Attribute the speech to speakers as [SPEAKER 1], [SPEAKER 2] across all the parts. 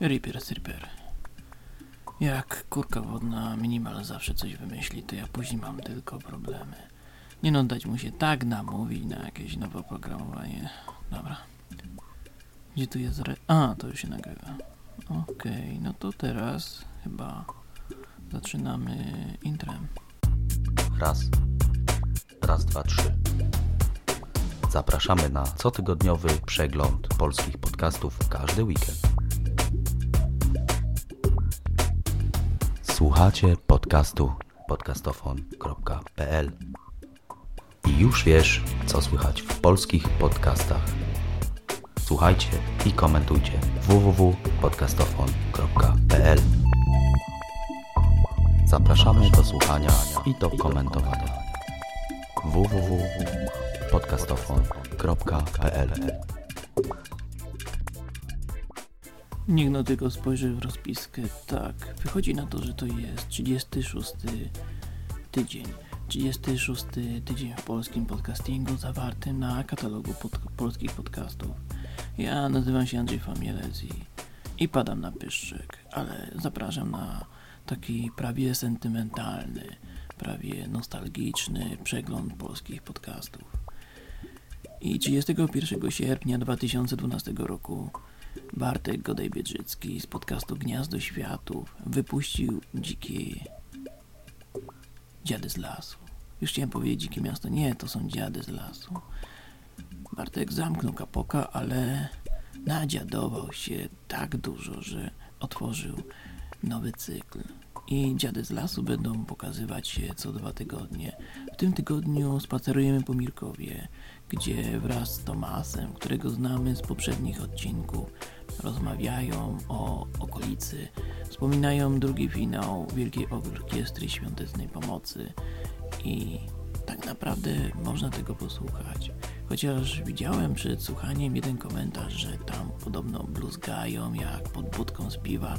[SPEAKER 1] Ripper Stripper. Jak kurka wodna minimal zawsze coś wymyśli, to ja później mam tylko problemy. Nie no, dać mu się tak namówić na jakieś nowe oprogramowanie. Dobra. Gdzie tu jest re... A, to już się nagrywa. Okej, no to teraz chyba zaczynamy intrem.
[SPEAKER 2] Raz. Raz, dwa, trzy. Zapraszamy na cotygodniowy przegląd polskich podcastów każdy weekend. Słuchacie podcastu podcastofon.pl i już wiesz, co słychać w polskich podcastach. Słuchajcie i komentujcie www.podcastofon.pl Zapraszamy do słuchania i do komentowania. www.podcastofon.pl
[SPEAKER 1] Niech no tylko spojrzy w rozpiskę. Tak, wychodzi na to, że to jest 36 tydzień. 36 tydzień w polskim podcastingu zawartym na katalogu pod, polskich podcastów. Ja nazywam się Andrzej Famielec i, i padam na pyszczek, ale zapraszam na taki prawie sentymentalny, prawie nostalgiczny przegląd polskich podcastów. I 31 sierpnia 2012 roku Bartek Godej-Biedrzycki z podcastu Gniazdo Światów wypuścił dzikie dziady z lasu. Już chciałem powiedzieć dzikie miasto. Nie, to są dziady z lasu. Bartek zamknął kapoka, ale nadziadował się tak dużo, że otworzył nowy cykl. I dziady z lasu będą pokazywać się co dwa tygodnie. W tym tygodniu spacerujemy po Mirkowie, gdzie wraz z Tomasem, którego znamy z poprzednich odcinków, rozmawiają o okolicy, wspominają drugi finał Wielkiej Orkiestry Świątecznej Pomocy i tak naprawdę można tego posłuchać. Chociaż widziałem przed słuchaniem jeden komentarz, że tam podobno bluzgają jak pod budką z piwa,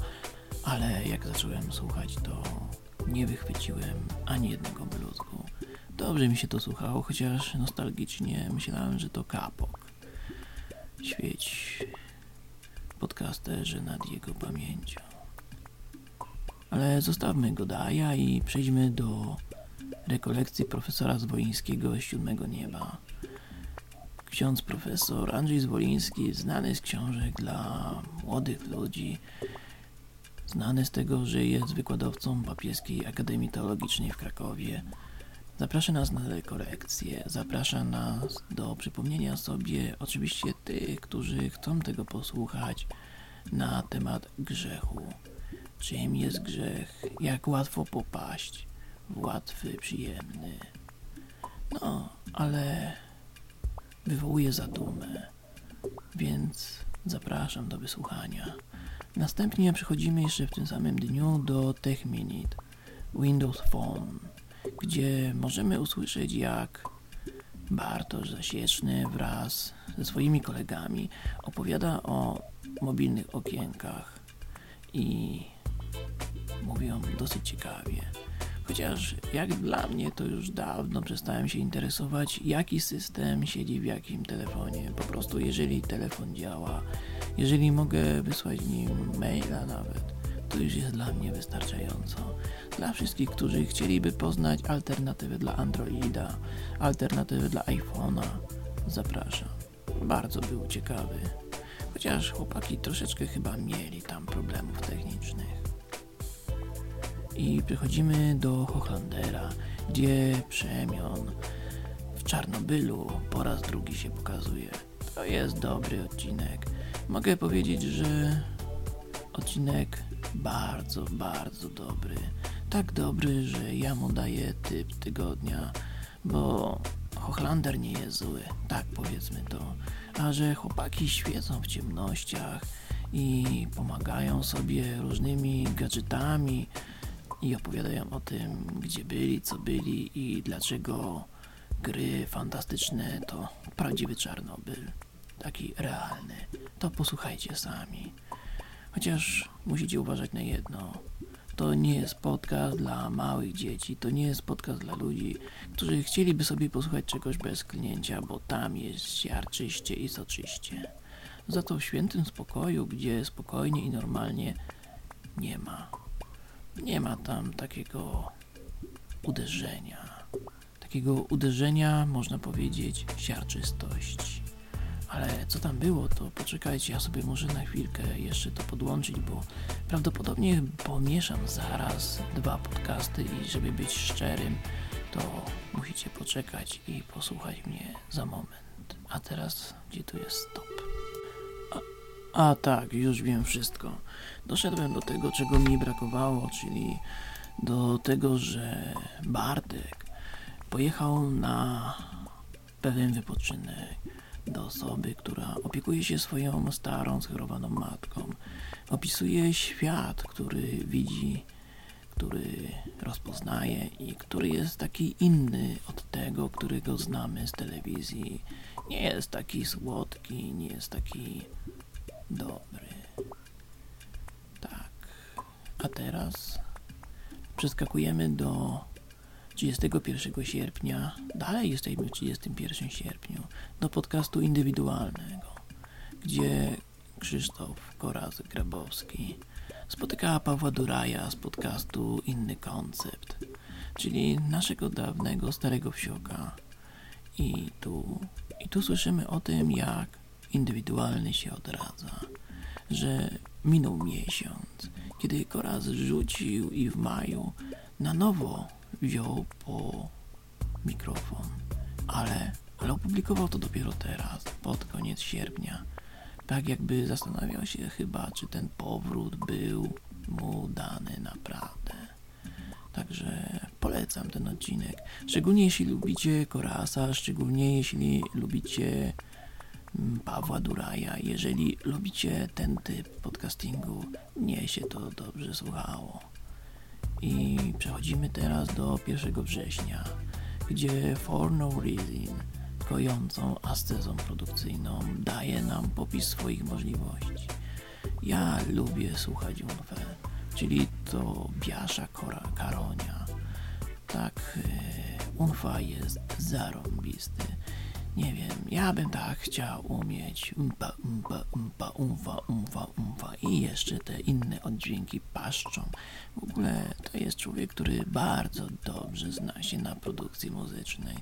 [SPEAKER 1] ale jak zacząłem słuchać, to nie wychwyciłem ani jednego bluzgu. Dobrze mi się to słuchało, chociaż nostalgicznie myślałem, że to kapok. Świeć podcasterze nad jego pamięcią. Ale zostawmy Godaja i przejdźmy do rekolekcji profesora Zwolińskiego Siódmego Nieba. Ksiądz profesor Andrzej Zwoliński, znany z książek dla młodych ludzi, znany z tego, że jest wykładowcą Papieskiej Akademii Teologicznej w Krakowie, Zaprasza nas na rekolekcje, zaprasza nas do przypomnienia sobie, oczywiście tych, którzy chcą tego posłuchać, na temat grzechu. Czym jest grzech? Jak łatwo popaść łatwy, przyjemny. No, ale wywołuje zadumę, więc zapraszam do wysłuchania. Następnie przechodzimy jeszcze w tym samym dniu do Tech Minute Windows Phone gdzie możemy usłyszeć, jak Bartosz Zasieczny wraz ze swoimi kolegami opowiada o mobilnych okienkach i mówią dosyć ciekawie. Chociaż jak dla mnie to już dawno przestałem się interesować, jaki system siedzi w jakim telefonie. Po prostu jeżeli telefon działa, jeżeli mogę wysłać nim maila nawet, to już jest dla mnie wystarczająco. Dla wszystkich, którzy chcieliby poznać alternatywy dla Androida, alternatywy dla iPhone'a, zapraszam. Bardzo był ciekawy. Chociaż chłopaki troszeczkę chyba mieli tam problemów technicznych. I przechodzimy do Hochlandera, gdzie przemion w Czarnobylu po raz drugi się pokazuje. To jest dobry odcinek. Mogę powiedzieć, że odcinek bardzo, bardzo dobry. Tak dobry, że ja mu daję typ tygodnia, bo Hochlander nie jest zły, tak powiedzmy to. A że chłopaki świecą w ciemnościach i pomagają sobie różnymi gadżetami i opowiadają o tym, gdzie byli, co byli i dlaczego gry fantastyczne to prawdziwy Czarnobyl, taki realny. To posłuchajcie sami. Chociaż musicie uważać na jedno. To nie jest podcast dla małych dzieci, to nie jest podcast dla ludzi, którzy chcieliby sobie posłuchać czegoś bez klnięcia, bo tam jest siarczyście i soczyście. Za to w świętym spokoju, gdzie spokojnie i normalnie nie ma. Nie ma tam takiego uderzenia. Takiego uderzenia, można powiedzieć, siarczystości. Ale co tam było, to poczekajcie, ja sobie muszę na chwilkę jeszcze to podłączyć, bo prawdopodobnie pomieszam zaraz dwa podcasty i żeby być szczerym, to musicie poczekać i posłuchać mnie za moment. A teraz, gdzie tu jest stop? A, tak, już wiem wszystko. Doszedłem do tego, czego mi brakowało, czyli do tego, że Bartek pojechał na pewien wypoczynek do osoby, która opiekuje się swoją starą, schorowaną matką. Opisuje świat, który widzi, który rozpoznaje i który jest taki inny od tego, którego znamy z telewizji. Nie jest taki słodki, nie jest taki dobry. Tak. A teraz przeskakujemy do 31 sierpnia, dalej jesteśmy w 31 sierpniu, do podcastu indywidualnego, gdzie Krzysztof Koraz-Grabowski spotyka Pawła Duraja z podcastu Inny Koncept, czyli naszego dawnego starego wsioka. I tu, I tu słyszymy o tym, jak indywidualny się odradza, że minął miesiąc, kiedy Koraz rzucił i w maju na nowo wziął po mikrofon, ale, ale opublikował to dopiero teraz, pod koniec sierpnia. Tak jakby zastanawiał się chyba, czy ten powrót był mu dany naprawdę. Także polecam ten odcinek. Szczególnie jeśli lubicie Korasa, szczególnie jeśli lubicie Pawła Duraja. Jeżeli lubicie ten typ podcastingu, nie się to dobrze słuchało. I przechodzimy teraz do 1 września, gdzie For No Reason, kojącą ascezą produkcyjną, daje nam popis swoich możliwości. Ja lubię słuchać Unfe, czyli to Biasza Karonia. Tak, e, Unfa jest zarąbisty. Nie wiem, ja bym tak chciał umieć umpa, umpa, umpa, umfa, umfa, umfa i jeszcze te inne oddźwięki paszczą. W ogóle to jest człowiek, który bardzo dobrze zna się na produkcji muzycznej.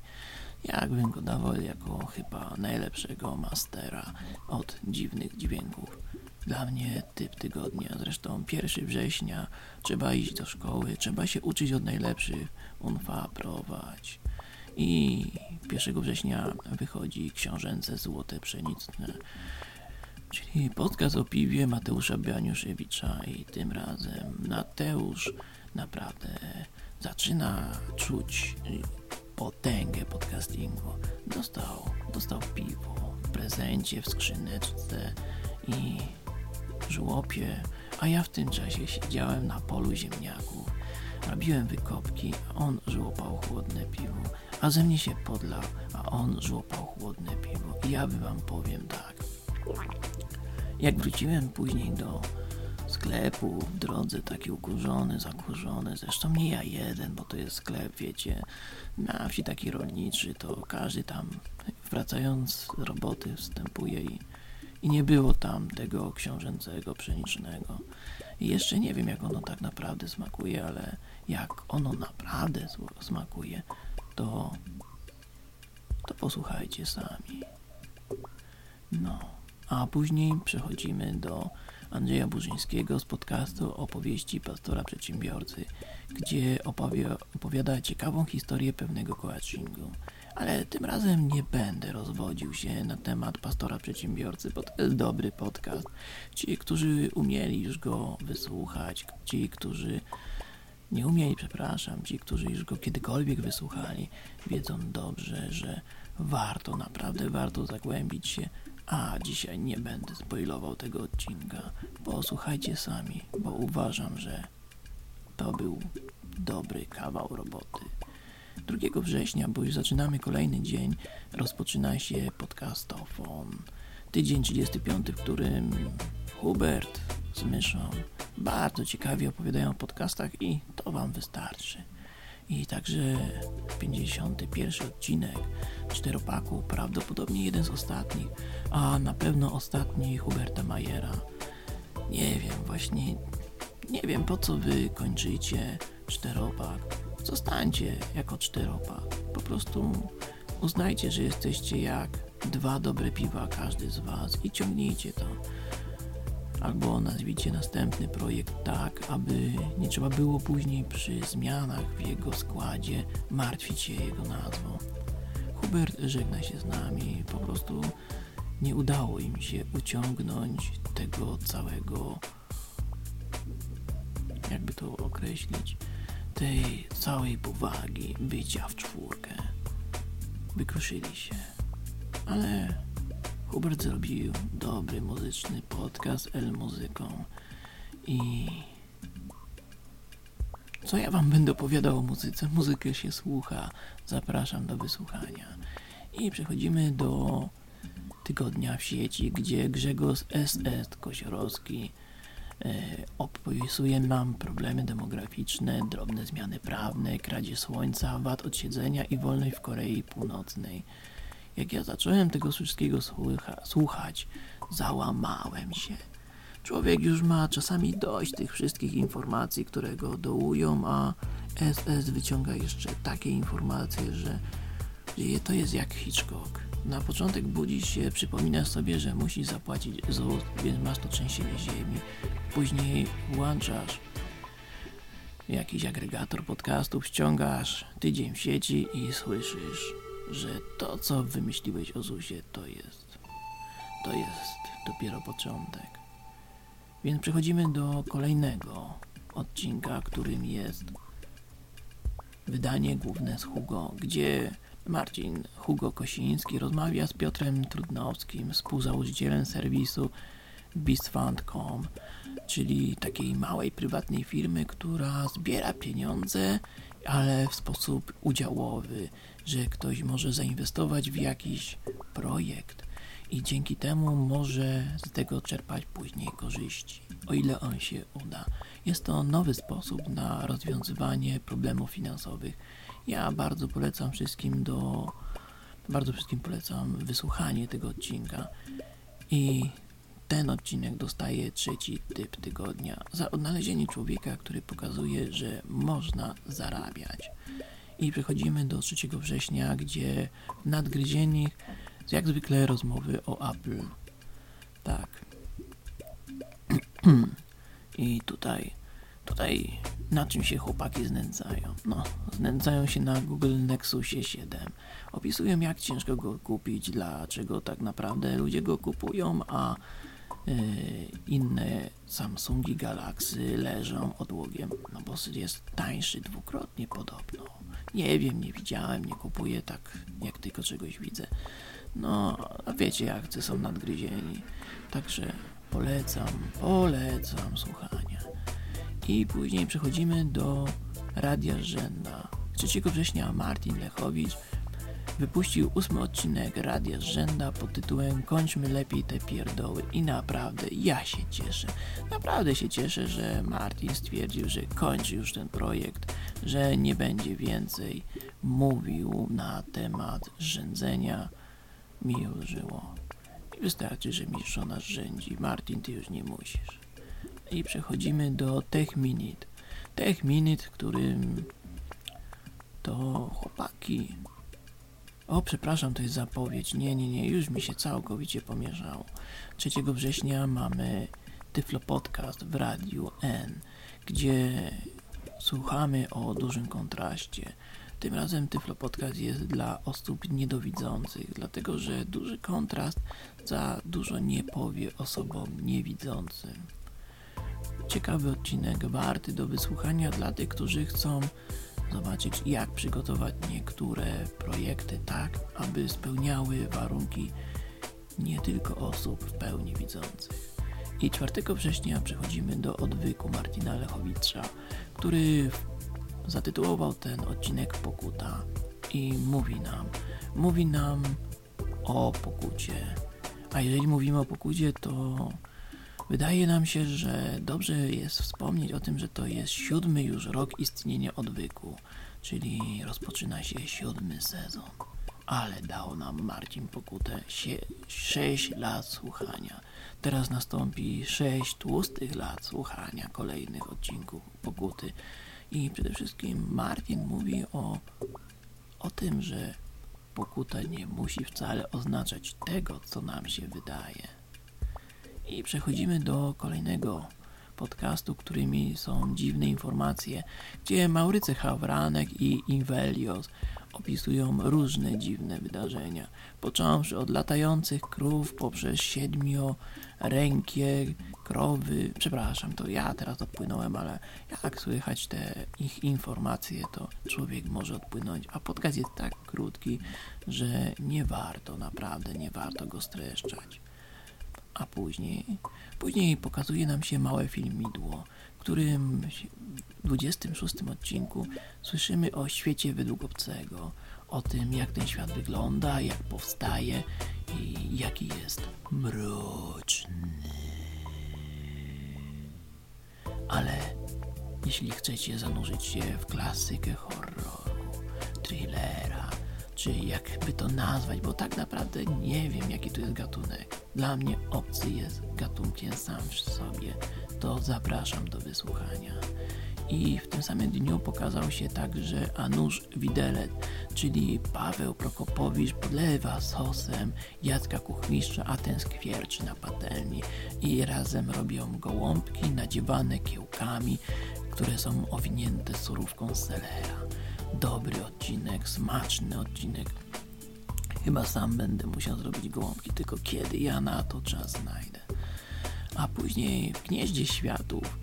[SPEAKER 1] Jakbym go dawał jako chyba najlepszego mastera od dziwnych dźwięków. Dla mnie typ tygodnia, zresztą 1 września trzeba iść do szkoły, trzeba się uczyć od najlepszych, unfa prowadź. I 1 września wychodzi książęce Złote Pszenicne, czyli podcast o piwie Mateusza Bianiuszewicza i tym razem Mateusz naprawdę zaczyna czuć potęgę podcastingu. Dostał, dostał piwo w prezencie, w skrzyneczce i żłopie, a ja w tym czasie siedziałem na polu ziemniaków. Robiłem wykopki, on żłopał chłodne piwo a ze mnie się podlał, a on żłopał chłodne piwo. I ja wam powiem tak. Jak wróciłem później do sklepu w drodze, taki ukurzony, zakurzony, zresztą nie ja jeden, bo to jest sklep, wiecie, na wsi taki rolniczy, to każdy tam wracając z roboty wstępuje i, i nie było tam tego książęcego pszenicznego. I jeszcze nie wiem, jak ono tak naprawdę smakuje, ale jak ono naprawdę smakuje, to, to posłuchajcie sami. No, a później przechodzimy do Andrzeja Burzyńskiego z podcastu Opowieści Pastora Przedsiębiorcy, gdzie opowie, opowiada ciekawą historię pewnego coachingu. Ale tym razem nie będę rozwodził się na temat Pastora Przedsiębiorcy, bo to jest dobry podcast. Ci, którzy umieli już go wysłuchać, ci, którzy nie umieli, przepraszam, ci, którzy już go kiedykolwiek wysłuchali, wiedzą dobrze, że warto, naprawdę warto zagłębić się, a dzisiaj nie będę spoilował tego odcinka. Posłuchajcie sami, bo uważam, że to był dobry kawał roboty. 2 września, bo już zaczynamy kolejny dzień, rozpoczyna się podcastofon. Tydzień 35, w którym Hubert z myszą bardzo ciekawie opowiadają o podcastach i to Wam wystarczy. I także 51 odcinek Czteropaku, prawdopodobnie jeden z ostatnich, a na pewno ostatni Huberta Majera. Nie wiem, właśnie nie wiem po co wy kończycie czteropak. Zostańcie jako czteropak. Po prostu uznajcie, że jesteście jak dwa dobre piwa każdy z was i ciągnijcie to. Albo nazwijcie następny projekt tak, aby nie trzeba było później przy zmianach w jego składzie martwić się jego nazwą. Hubert żegna się z nami, po prostu nie udało im się uciągnąć tego całego, jakby to określić, tej całej powagi bycia w czwórkę. Wykruszyli się, ale Hubert zrobił dobry muzyczny podcast El Muzyką i co ja wam będę opowiadał o muzyce? Muzykę się słucha. Zapraszam do wysłuchania. I przechodzimy do tygodnia w sieci, gdzie Grzegorz S.S. Kosiorowski opisuje nam problemy demograficzne, drobne zmiany prawne, kradzie słońca, wad odsiedzenia i wolnej w Korei Północnej. Jak ja zacząłem tego wszystkiego słucha słuchać, załamałem się. Człowiek już ma czasami dość tych wszystkich informacji, które go dołują, a SS wyciąga jeszcze takie informacje, że to jest jak Hitchcock. Na początek budzisz się, przypominasz sobie, że musisz zapłacić ZUS, więc masz to trzęsienie ziemi. Później włączasz jakiś agregator podcastów, ściągasz tydzień w sieci i słyszysz, że to, co wymyśliłeś o ZUSie, to jest, to jest dopiero początek. Więc przechodzimy do kolejnego odcinka, którym jest wydanie główne z Hugo, gdzie Marcin Hugo Kosiński rozmawia z Piotrem Trudnowskim, współzałożycielem serwisu BeastFund.com, czyli takiej małej prywatnej firmy, która zbiera pieniądze, ale w sposób udziałowy, że ktoś może zainwestować w jakiś projekt i dzięki temu może z tego czerpać później korzyści, o ile on się uda. Jest to nowy sposób na rozwiązywanie problemów finansowych. Ja bardzo polecam wszystkim do bardzo wszystkim polecam wysłuchanie tego odcinka i ten odcinek dostaje trzeci typ tygodnia za odnalezienie człowieka, który pokazuje, że można zarabiać. I przechodzimy do 3 września, gdzie nadgryzieni jak zwykle rozmowy o Apple. Tak. I tutaj, tutaj na czym się chłopaki znęcają? No, znęcają się na Google Nexusie 7. Opisują jak ciężko go kupić, dlaczego tak naprawdę ludzie go kupują, a yy, inne Samsungi Galaxy leżą odłogiem, no bo jest tańszy dwukrotnie podobno. Nie wiem, nie widziałem, nie kupuję tak jak tylko czegoś widzę. No, a wiecie jak są nadgryzieni. Także polecam, polecam słuchania. I później przechodzimy do Radia Rzęda. 3 września Martin Lechowicz wypuścił ósmy odcinek Radia Rzęda pod tytułem Kończmy lepiej te pierdoły i naprawdę ja się cieszę. Naprawdę się cieszę, że Martin stwierdził, że kończy już ten projekt, że nie będzie więcej mówił na temat rzędzenia mi ulżyło. I wystarczy, że mi żona rządzi. Martin, ty już nie musisz. I przechodzimy do Tech Minute. Tech Minute, którym to chłopaki... O, przepraszam, to jest zapowiedź. Nie, nie, nie, już mi się całkowicie pomieszało. 3 września mamy Tyflo Podcast w Radiu N, gdzie słuchamy o dużym kontraście tym razem Tyflo Podcast jest dla osób niedowidzących, dlatego że duży kontrast za dużo nie powie osobom niewidzącym. Ciekawy odcinek, warty do wysłuchania dla tych, którzy chcą zobaczyć jak przygotować niektóre projekty tak, aby spełniały warunki nie tylko osób w pełni widzących. I 4 września przechodzimy do odwyku Martina Lechowicza, który zatytułował ten odcinek Pokuta i mówi nam, mówi nam o pokucie. A jeżeli mówimy o pokucie, to Wydaje nam się, że dobrze jest wspomnieć o tym, że to jest siódmy już rok istnienia odwyku, czyli rozpoczyna się siódmy sezon. Ale dał nam Marcin Pokutę sie- sześć lat słuchania. Teraz nastąpi sześć tłustych lat słuchania kolejnych odcinków Pokuty. I przede wszystkim Martin mówi o, o tym, że pokuta nie musi wcale oznaczać tego, co nam się wydaje. I przechodzimy do kolejnego podcastu, którymi są dziwne informacje, gdzie Maurycy Hawranek i Invelios opisują różne dziwne wydarzenia, począwszy od latających krów poprzez siedmiorękie krowy. Przepraszam, to ja teraz odpłynąłem, ale jak słychać te ich informacje, to człowiek może odpłynąć, a podcast jest tak krótki, że nie warto, naprawdę nie warto go streszczać. A później, później pokazuje nam się małe filmidło, w którym w 26 odcinku słyszymy o świecie według obcego, o tym jak ten świat wygląda, jak powstaje i jaki jest mroczny. Ale jeśli chcecie zanurzyć się w klasykę horroru, thrillera, czy jakby to nazwać, bo tak naprawdę nie wiem jaki to jest gatunek. Dla mnie obcy jest gatunkiem sam w sobie. To zapraszam do wysłuchania. I w tym samym dniu pokazał się także Anusz Widelet, czyli Paweł Prokopowicz podlewa sosem Jacka Kuchmistrza, a ten skwierczy na patelni i razem robią gołąbki nadziewane kiełkami, które są owinięte surówką selera. Dobry odcinek, smaczny odcinek. Chyba sam będę musiał zrobić gołąbki, tylko kiedy ja na to czas znajdę. A później w Gnieździe Światów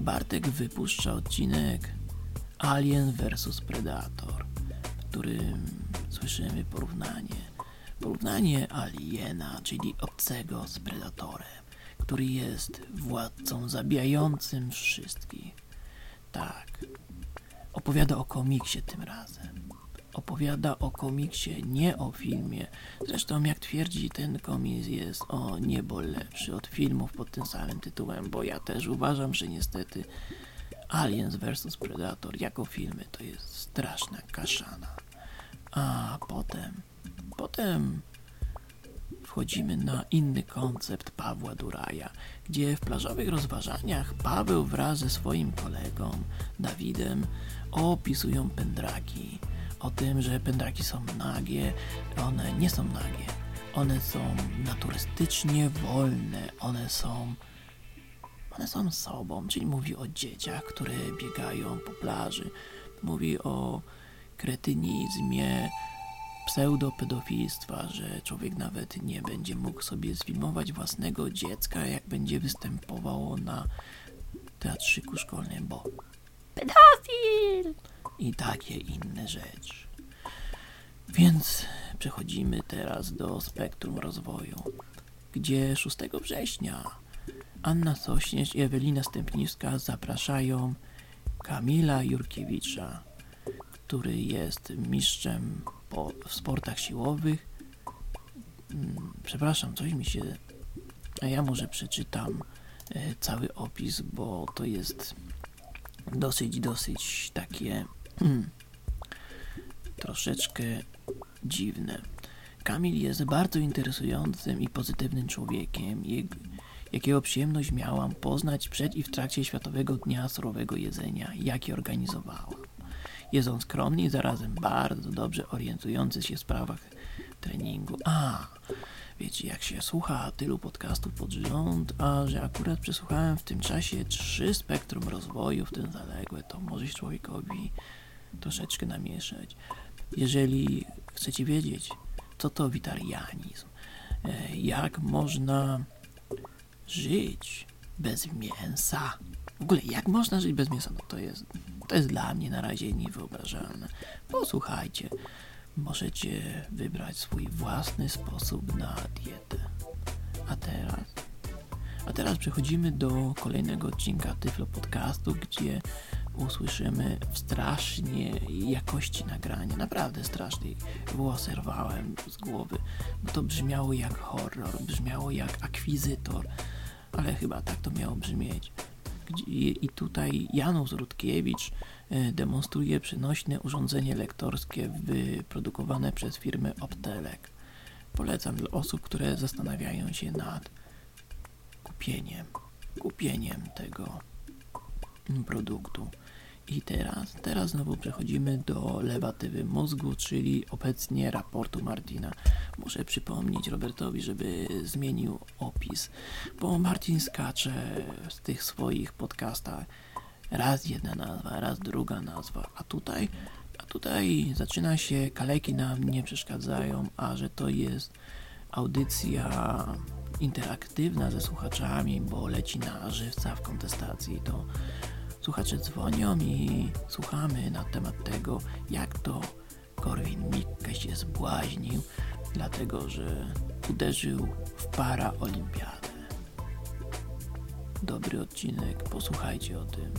[SPEAKER 1] Bartek wypuszcza odcinek Alien vs Predator, w którym słyszymy porównanie. Porównanie aliena, czyli obcego z predatorem, który jest władcą zabijającym wszystkich. Tak, opowiada o komiksie tym razem. Opowiada o komiksie, nie o filmie. Zresztą, jak twierdzi, ten komiks jest o niebo lepszy od filmów pod tym samym tytułem, bo ja też uważam, że niestety Aliens vs Predator jako filmy to jest straszna kaszana. A potem, potem wchodzimy na inny koncept Pawła Duraja, gdzie w plażowych rozważaniach Paweł wraz ze swoim kolegą Dawidem opisują pędraki. O tym, że pędraki są nagie, one nie są nagie. One są naturystycznie wolne, one są one są sobą, czyli mówi o dzieciach, które biegają po plaży. Mówi o kretynizmie, pseudopedofilstwa, że człowiek nawet nie będzie mógł sobie sfilmować własnego dziecka, jak będzie występowało na teatrzyku szkolnym, bo pedofil i takie inne rzeczy. Więc przechodzimy teraz do spektrum rozwoju, gdzie 6 września Anna Sośnierz i Ewelina Stępniewska zapraszają Kamila Jurkiewicza, który jest mistrzem w sportach siłowych. Mm, Przepraszam, coś mi się... A ja może przeczytam e, cały opis, bo to jest dosyć, dosyć takie hmm, troszeczkę dziwne. Kamil jest bardzo interesującym i pozytywnym człowiekiem, jakiego przyjemność miałam poznać przed i w trakcie Światowego Dnia Surowego Jedzenia, jaki organizowałam. Jest on skromny i zarazem bardzo dobrze orientujący się w sprawach treningu. A, wiecie, jak się słucha tylu podcastów pod rząd, a że akurat przesłuchałem w tym czasie trzy spektrum rozwoju, w tym zaległe, to może się człowiekowi troszeczkę namieszać. Jeżeli chcecie wiedzieć, co to witarianizm, e, jak można żyć bez mięsa, w ogóle jak można żyć bez mięsa, no to jest, to jest dla mnie na razie niewyobrażalne. Posłuchajcie, możecie wybrać swój własny sposób na dietę. A teraz? A teraz przechodzimy do kolejnego odcinka Tyflo Podcastu, gdzie usłyszymy strasznie jakości nagrania, naprawdę strasznej. Włosy rwałem z głowy, bo to brzmiało jak horror, brzmiało jak akwizytor, ale chyba tak to miało brzmieć. I tutaj Janusz Rutkiewicz e, demonstruje przenośne urządzenie lektorskie wyprodukowane przez firmę Optelek. Polecam dla osób, które zastanawiają się nad kupieniem, kupieniem tego produktu. I teraz, teraz znowu przechodzimy do lewatywy mózgu, czyli obecnie raportu Martina. Muszę przypomnieć Robertowi, żeby zmienił opis, bo Martin skacze z tych swoich podcastach. Raz jedna nazwa, raz druga nazwa, a tutaj, a tutaj zaczyna się, kaleki nam nie przeszkadzają, a że to jest audycja interaktywna ze słuchaczami, bo leci na żywca w kontestacji, to słuchacze dzwonią i słuchamy na temat tego, jak to Korwin-Mikke się zbłaźnił, dlatego że uderzył w paraolimpiadę. Dobry odcinek, posłuchajcie o tym.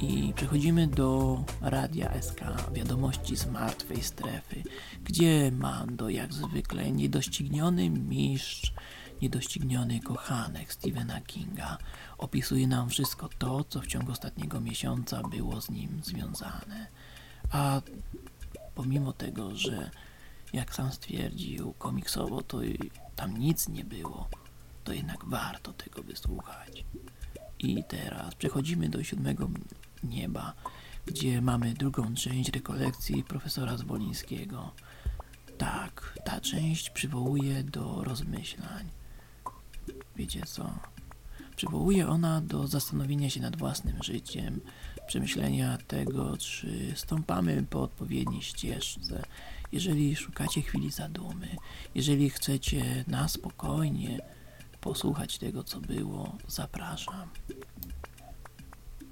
[SPEAKER 1] I przechodzimy do Radia SK, wiadomości z martwej strefy, gdzie Mando, jak zwykle, niedościgniony mistrz, niedościgniony kochanek Stephena Kinga, opisuje nam wszystko to, co w ciągu ostatniego miesiąca było z nim związane. A pomimo tego, że jak sam stwierdził komiksowo, to tam nic nie było, to jednak warto tego wysłuchać. I teraz przechodzimy do siódmego nieba, gdzie mamy drugą część rekolekcji profesora Zwolińskiego. Tak, ta część przywołuje do rozmyślań. Wiecie co? Przywołuje ona do zastanowienia się nad własnym życiem, przemyślenia tego, czy stąpamy po odpowiedniej ścieżce. Jeżeli szukacie chwili zadumy, jeżeli chcecie na spokojnie posłuchać tego, co było, zapraszam.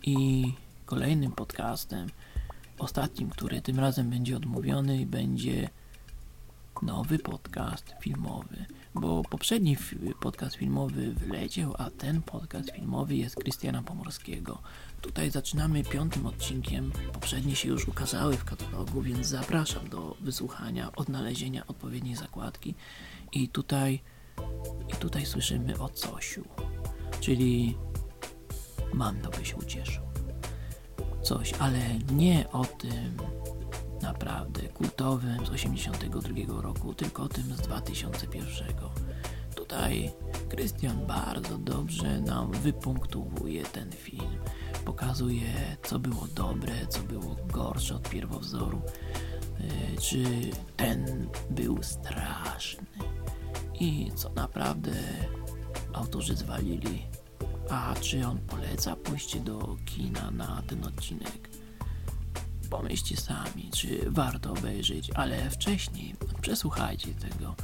[SPEAKER 1] I kolejnym podcastem, ostatnim, który tym razem będzie odmówiony, będzie nowy podcast filmowy, bo poprzedni podcast filmowy wyleciał, a ten podcast filmowy jest Krystiana Pomorskiego. Tutaj zaczynamy piątym odcinkiem, poprzednie się już ukazały w katalogu, więc zapraszam do wysłuchania, odnalezienia odpowiedniej zakładki i tutaj, i tutaj słyszymy o Cosiu, czyli Mando by się ucieszył. Coś, ale nie o tym, naprawdę kultowym z 82 roku, tylko tym z 2001. Tutaj Krystian bardzo dobrze nam wypunktowuje ten film. Pokazuje, co było dobre, co było gorsze od pierwowzoru. E, czy ten był straszny i co naprawdę autorzy zwalili. A czy on poleca pójście do kina na ten odcinek? Pomyślcie sami, czy warto obejrzeć, ale wcześniej przesłuchajcie tego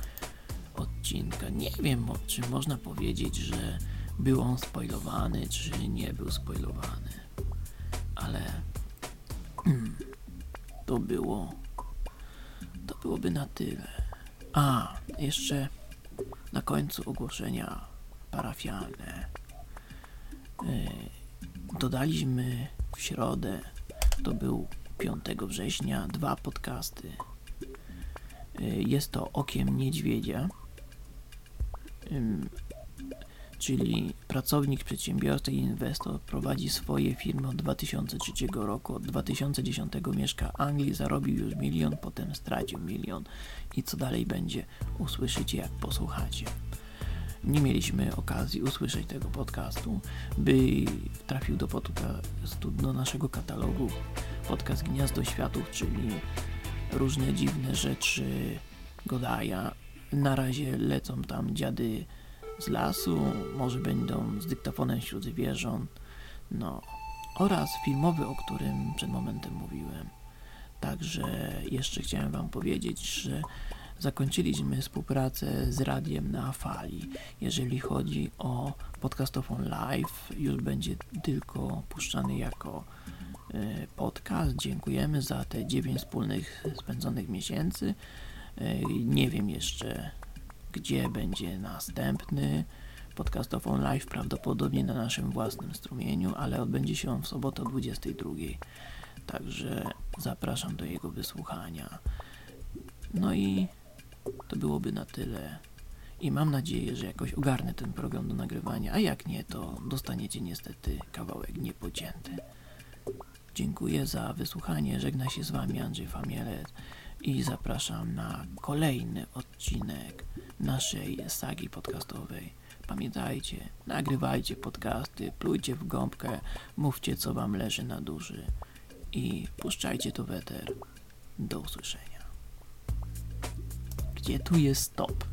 [SPEAKER 1] odcinka. Nie wiem, czy można powiedzieć, że był on spoilowany, czy nie był spoilowany, ale hmm, to było, to byłoby na tyle. A, jeszcze na końcu ogłoszenia parafialne. Yy, dodaliśmy w środę, to był 5 września dwa podcasty. Y, jest to Okiem Niedźwiedzia, czyli pracownik, przedsiębiorca i inwestor prowadzi swoje firmy od 2003 roku. Od 2010 mieszka Anglii, zarobił już milion, potem stracił milion. I co dalej będzie, usłyszycie jak posłuchacie nie mieliśmy okazji usłyszeć tego podcastu, by trafił do, podcastu, do naszego katalogu podcast Gniazdo Światów, czyli różne dziwne rzeczy Godaja. Na razie lecą tam dziady z lasu, może będą z dyktafonem wśród zwierząt, no oraz filmowy, o którym przed momentem mówiłem. Także jeszcze chciałem Wam powiedzieć, że zakończyliśmy współpracę z radiem na fali. Jeżeli chodzi o podcastofon live, już będzie tylko puszczany jako e, podcast. Dziękujemy za te 9 wspólnych spędzonych miesięcy. E, nie wiem jeszcze, gdzie będzie następny podcastofon live, prawdopodobnie na naszym własnym strumieniu, ale odbędzie się on w sobotę o 22. Także zapraszam do jego wysłuchania. No i to byłoby na tyle. i mam nadzieję, że jakoś ogarnę ten program do nagrywania, a jak nie, to dostaniecie niestety kawałek niepocięty. Dziękuję za wysłuchanie, żegna się z Wami Andrzej Famielec i zapraszam na kolejny odcinek naszej sagi podcastowej. Pamiętajcie, nagrywajcie podcasty, plujcie w gąbkę, mówcie co Wam leży na duszy i puszczajcie to weter. Do usłyszenia. Gdzie tu jest stop?